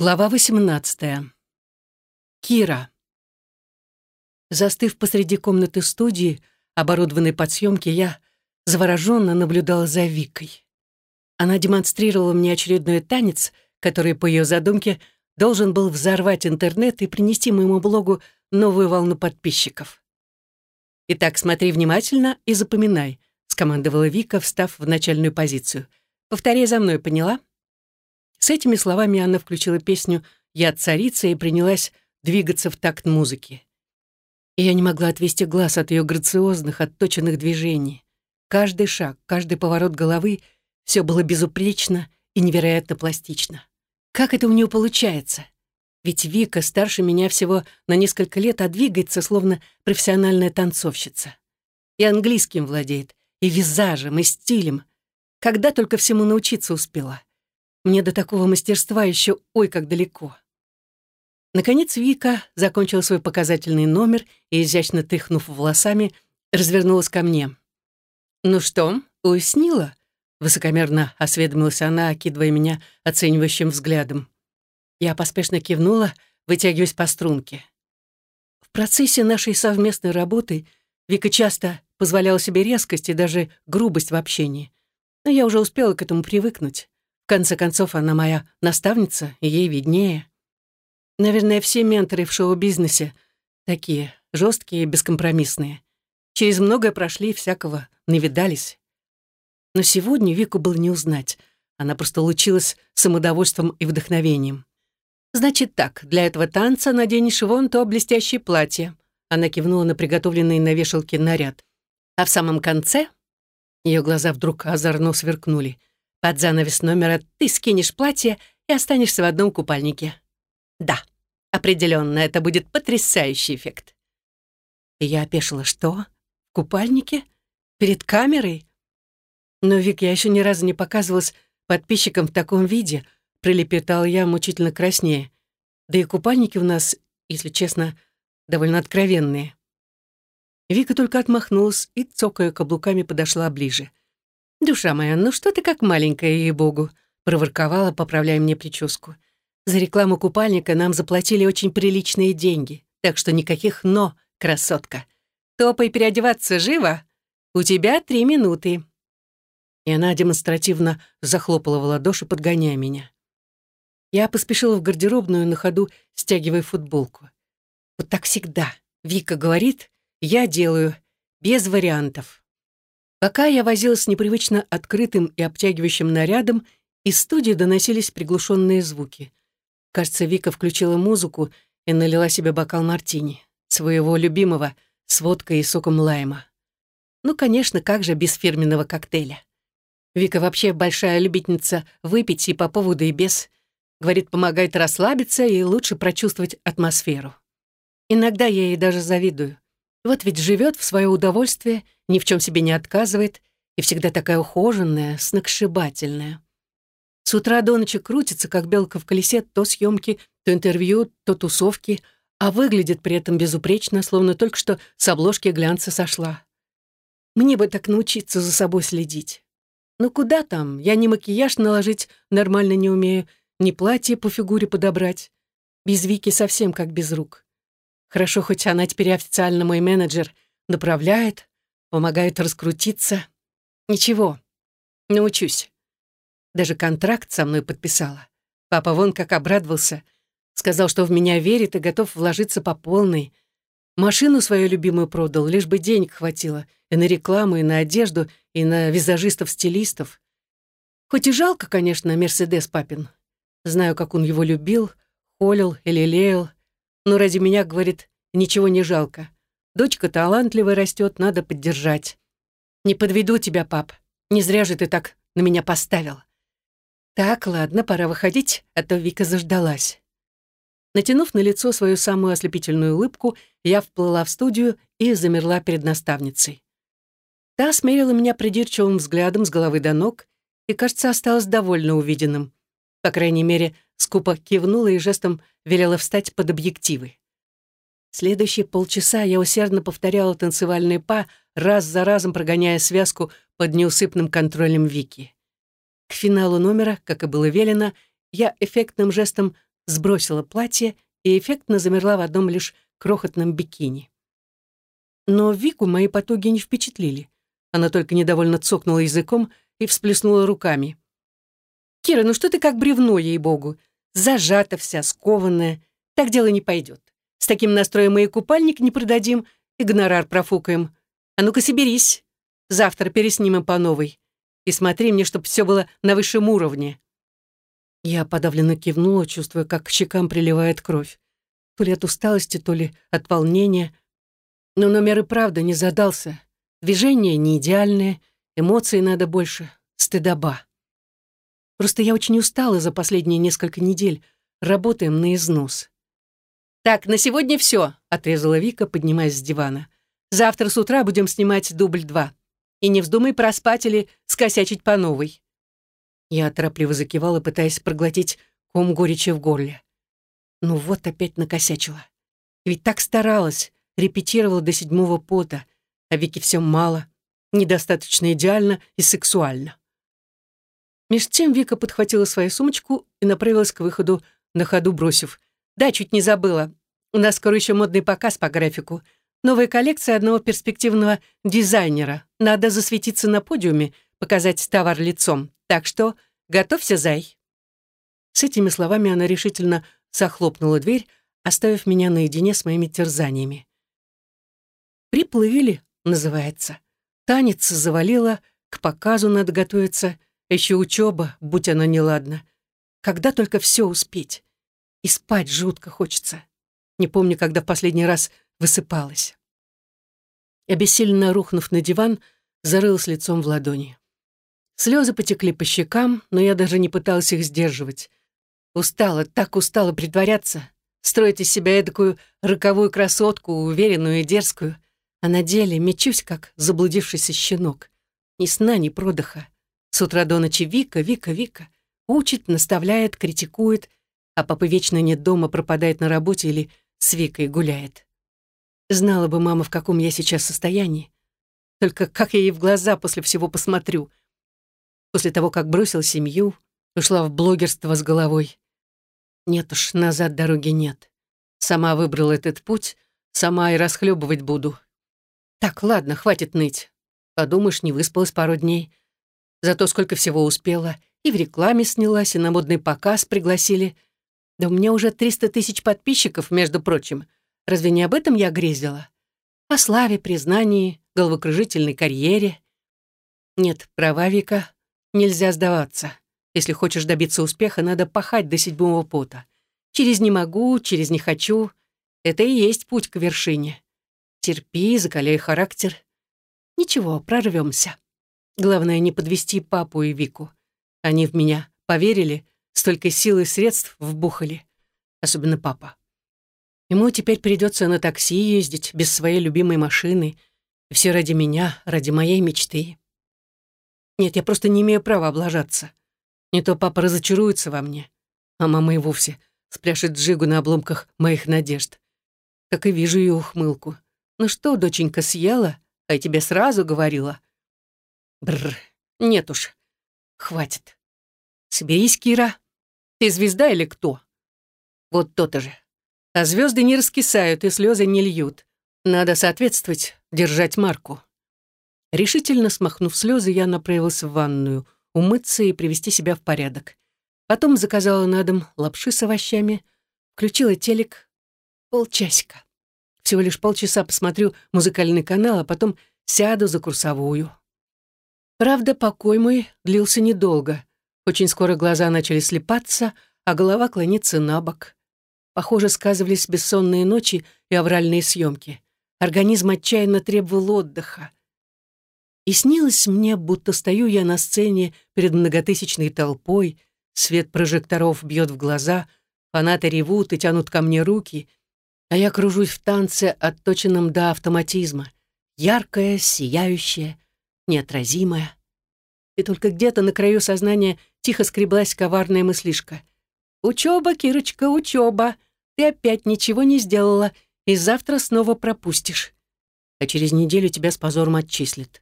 Глава 18. Кира. Застыв посреди комнаты студии, оборудованной под съемки, я завороженно наблюдала за Викой. Она демонстрировала мне очередной танец, который, по ее задумке, должен был взорвать интернет и принести моему блогу новую волну подписчиков. «Итак, смотри внимательно и запоминай», — скомандовала Вика, встав в начальную позицию. «Повторяй за мной, поняла?» С этими словами Анна включила песню «Я царица» и принялась двигаться в такт музыки. И я не могла отвести глаз от ее грациозных, отточенных движений. Каждый шаг, каждый поворот головы — все было безупречно и невероятно пластично. Как это у нее получается? Ведь Вика старше меня всего на несколько лет, а двигается, словно профессиональная танцовщица. И английским владеет, и визажем, и стилем. Когда только всему научиться успела. Мне до такого мастерства еще ой как далеко. Наконец Вика закончила свой показательный номер и, изящно тряхнув волосами, развернулась ко мне. «Ну что, уяснила?» — высокомерно осведомилась она, окидывая меня оценивающим взглядом. Я поспешно кивнула, вытягиваясь по струнке. В процессе нашей совместной работы Вика часто позволяла себе резкость и даже грубость в общении. Но я уже успела к этому привыкнуть конце концов, она моя наставница, и ей виднее. Наверное, все менторы в шоу-бизнесе такие, жесткие и бескомпромиссные. Через многое прошли, всякого навидались. Но сегодня Вику было не узнать. Она просто лучилась самодовольством и вдохновением. «Значит так, для этого танца наденешь вон то блестящее платье». Она кивнула на приготовленный на вешалке наряд. А в самом конце... Ее глаза вдруг озорно сверкнули. Под занавес номера ты скинешь платье и останешься в одном купальнике. Да, определенно, это будет потрясающий эффект. И я опешила. Что? В купальнике? Перед камерой? Но, Вик, я еще ни разу не показывалась подписчикам в таком виде, пролепетал я мучительно краснее. Да и купальники у нас, если честно, довольно откровенные. Вика только отмахнулась и, цокая каблуками, подошла ближе. «Душа моя, ну что ты как маленькая, ей-богу!» проворковала, поправляя мне прическу. «За рекламу купальника нам заплатили очень приличные деньги, так что никаких «но», красотка. Топай переодеваться живо! У тебя три минуты!» И она демонстративно захлопала в ладоши, подгоняя меня. Я поспешила в гардеробную на ходу, стягивая футболку. Вот так всегда. Вика говорит, я делаю, без вариантов. Пока я возилась с непривычно открытым и обтягивающим нарядом, из студии доносились приглушенные звуки. Кажется, Вика включила музыку и налила себе бокал мартини, своего любимого, с водкой и соком лайма. Ну, конечно, как же без фирменного коктейля. Вика вообще большая любительница выпить и по поводу, и без. Говорит, помогает расслабиться и лучше прочувствовать атмосферу. Иногда я ей даже завидую. Вот ведь живет в свое удовольствие, ни в чем себе не отказывает и всегда такая ухоженная, сногсшибательная. С утра до ночи крутится, как белка в колесе, то съемки, то интервью, то тусовки, а выглядит при этом безупречно, словно только что с обложки глянца сошла. Мне бы так научиться за собой следить. Ну куда там? Я ни макияж наложить нормально не умею, ни платье по фигуре подобрать. Без Вики совсем как без рук. Хорошо, хоть она теперь официально мой менеджер, направляет, помогает раскрутиться. Ничего, научусь. Даже контракт со мной подписала. Папа вон как обрадовался. Сказал, что в меня верит и готов вложиться по полной. Машину свою любимую продал, лишь бы денег хватило. И на рекламу, и на одежду, и на визажистов-стилистов. Хоть и жалко, конечно, Мерседес папин. Знаю, как он его любил, холил и лелеял, но ради меня, говорит, ничего не жалко. Дочка талантливая растет, надо поддержать. Не подведу тебя, пап. Не зря же ты так на меня поставил. Так, ладно, пора выходить, а то Вика заждалась. Натянув на лицо свою самую ослепительную улыбку, я вплыла в студию и замерла перед наставницей. Та смерила меня придирчивым взглядом с головы до ног и, кажется, осталась довольно увиденным. По крайней мере, скупо кивнула и жестом велела встать под объективы. Следующие полчаса я усердно повторяла танцевальные па, раз за разом прогоняя связку под неусыпным контролем Вики. К финалу номера, как и было велено, я эффектным жестом сбросила платье и эффектно замерла в одном лишь крохотном бикини. Но Вику мои потуги не впечатлили. Она только недовольно цокнула языком и всплеснула руками. «Кира, ну что ты как бревно, ей-богу? Зажата вся, скованная. Так дело не пойдет. С таким настроем и купальник не продадим, и гонорар профукаем. А ну-ка соберись. Завтра переснимем по новой. И смотри мне, чтобы все было на высшем уровне». Я подавленно кивнула, чувствуя, как к щекам приливает кровь. То ли от усталости, то ли от волнения. Но номер и правда не задался. Движение не идеальное, эмоций надо больше, стыдоба. Просто я очень устала за последние несколько недель. Работаем на износ. «Так, на сегодня все», — отрезала Вика, поднимаясь с дивана. «Завтра с утра будем снимать дубль два. И не вздумай проспать или скосячить по новой». Я торопливо закивала, пытаясь проглотить ком горечи в горле. Ну вот опять накосячила. Ведь так старалась, репетировала до седьмого пота, а Вики все мало, недостаточно идеально и сексуально. Меж тем Вика подхватила свою сумочку и направилась к выходу, на ходу бросив. «Да, чуть не забыла. У нас скоро еще модный показ по графику. Новая коллекция одного перспективного дизайнера. Надо засветиться на подиуме, показать товар лицом. Так что готовься, зай». С этими словами она решительно захлопнула дверь, оставив меня наедине с моими терзаниями. «Приплыли», называется. Танец завалила, к показу надо готовиться, еще учеба, будь она неладна. Когда только все успеть. И спать жутко хочется. Не помню, когда в последний раз высыпалась. Обессиленно рухнув на диван, зарылась лицом в ладони. Слезы потекли по щекам, но я даже не пыталась их сдерживать. Устала, так устала притворяться, строить из себя эдакую роковую красотку, уверенную и дерзкую, а на деле мечусь, как заблудившийся щенок. Ни сна, ни продыха. С утра до ночи Вика, Вика, Вика. Учит, наставляет, критикует, а папа вечно нет дома, пропадает на работе или с Викой гуляет. Знала бы мама, в каком я сейчас состоянии. Только как я ей в глаза после всего посмотрю. После того, как бросил семью, ушла в блогерство с головой. Нет уж, назад дороги нет. Сама выбрала этот путь, сама и расхлебывать буду. Так, ладно, хватит ныть. Подумаешь, не выспалась пару дней. Зато сколько всего успела. И в рекламе снялась, и на модный показ пригласили. Да у меня уже 300 тысяч подписчиков, между прочим. Разве не об этом я грезила? О славе, признании, головокружительной карьере. Нет, права Вика, нельзя сдаваться. Если хочешь добиться успеха, надо пахать до седьмого пота. Через «не могу», через «не хочу» — это и есть путь к вершине. Терпи, закаляй характер. Ничего, прорвемся. Главное, не подвести папу и Вику. Они в меня поверили, столько сил и средств вбухали. Особенно папа. Ему теперь придется на такси ездить без своей любимой машины. И все ради меня, ради моей мечты. Нет, я просто не имею права облажаться. Не то папа разочаруется во мне, а мама и вовсе спряшет джигу на обломках моих надежд. Так и вижу ее ухмылку. «Ну что, доченька, съела? А я тебе сразу говорила». Бррр, нет уж, хватит. Соберись, Кира. Ты звезда или кто? Вот то-то же. А звезды не раскисают и слезы не льют. Надо соответствовать, держать марку. Решительно смахнув слезы, я направилась в ванную, умыться и привести себя в порядок. Потом заказала на дом лапши с овощами, включила телек. Полчасика. Всего лишь полчаса посмотрю музыкальный канал, а потом сяду за курсовую. Правда, покой мой длился недолго. Очень скоро глаза начали слепаться, а голова клониться на бок. Похоже, сказывались бессонные ночи и авральные съемки. Организм отчаянно требовал отдыха. И снилось мне, будто стою я на сцене перед многотысячной толпой, свет прожекторов бьет в глаза, фанаты ревут и тянут ко мне руки, а я кружусь в танце, отточенном до автоматизма. Яркая, сияющая, неотразимая. И только где-то на краю сознания тихо скреблась коварная мыслишка. «Учеба, Кирочка, учеба! Ты опять ничего не сделала, и завтра снова пропустишь. А через неделю тебя с позором отчислят.